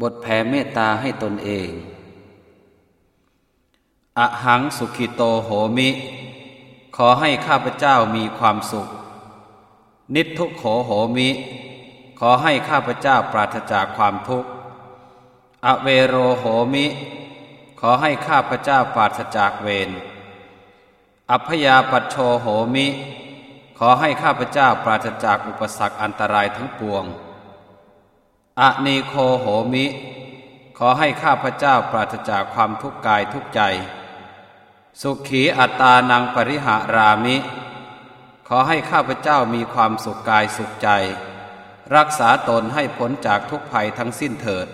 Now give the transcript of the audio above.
บทแผ่เมตตาให้ตนเอง อหังสุขิโตโหมิ ขอให้ข้าพเจ้ามีความสุข นิทุกโขโหมิ ขอให้ข้าพเจ้าปราศจากความทุกข์ อเวโรโหมิ ขอให้ข้าพเจ้าปราศจากเวร อัพยาปัชโชโหมิ ขอให้ข้าพเจ้าปราศจากอุปสรรคอันตรายทั้งปวง อะนีโคโหมิ ขอให้ข้าพเจ้าปราศจากความทุกข์กายทุกใจ สุขีอัตานังปริหารามิ ขอให้ข้าพเจ้ามีความสุขกายสุขใจ รักษาตนให้พ้นจากทุกภัยทั้งสิ้นเถิด